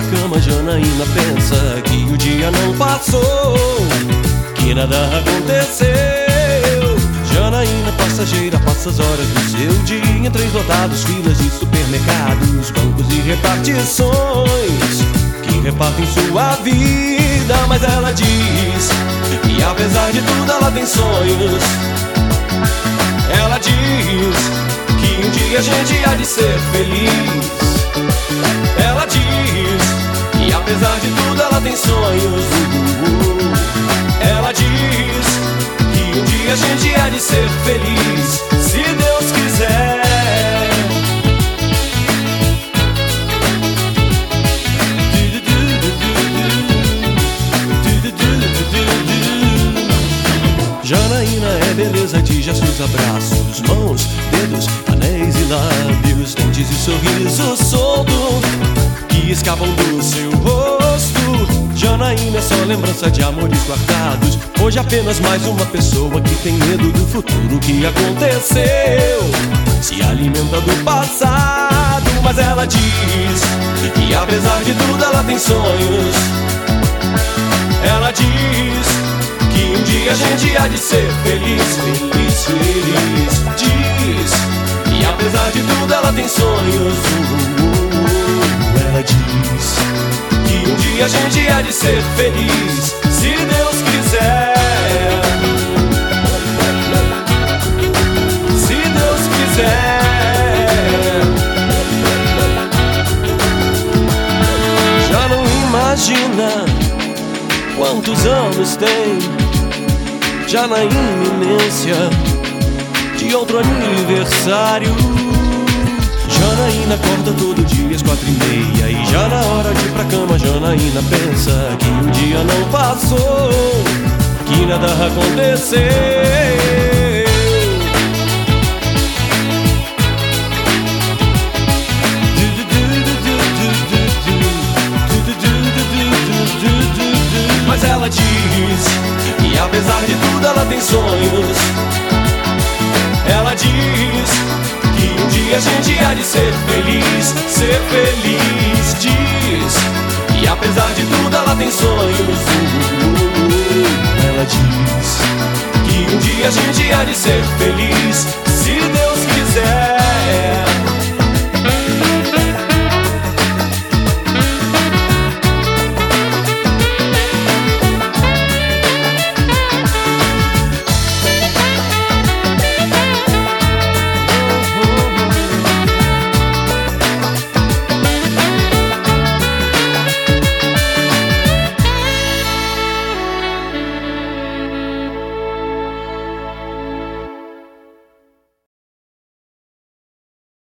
pra cama, Janaína pensa que o dia não passou, que nada aconteceu. Janaína passageira passa as horas do seu dia em lotados, filas de supermercados, bancos e repartições que repartem sua vida. Mas ela diz que apesar de tudo ela tem sonhos. Ela diz que um dia a gente há de ser feliz. Tem sonhos. Ela diz que um dia a gente há de ser feliz, se Deus quiser. Janaína é beleza de gestos, abraços, mãos, dedos, anéis e lábios, dentes e sorriso solto que escapam do seu rosto. Janaína é só lembrança de amores guardados. Hoje apenas mais uma pessoa que tem medo do futuro que aconteceu. Se alimenta do passado, mas ela diz que apesar de tudo ela tem sonhos. Ela diz que um dia a gente há de ser feliz, feliz, feliz. Diz que apesar de tudo ela tem sonhos. Dia a gente há de ser feliz, se Deus quiser. Se Deus quiser. Já não imagina quantos anos tem já na iminência de outro aniversário. Janaína acorda todo dia às quatro e meia E já na hora de ir pra cama Janaína pensa Que o dia não passou Que nada aconteceu Mas ela diz que apesar de tudo ela tem sonhos. a gente há de ser feliz, ser feliz, diz. E apesar de tudo, ela tem sonhos. Ela diz que um dia a gente há de ser feliz, se Deus quiser.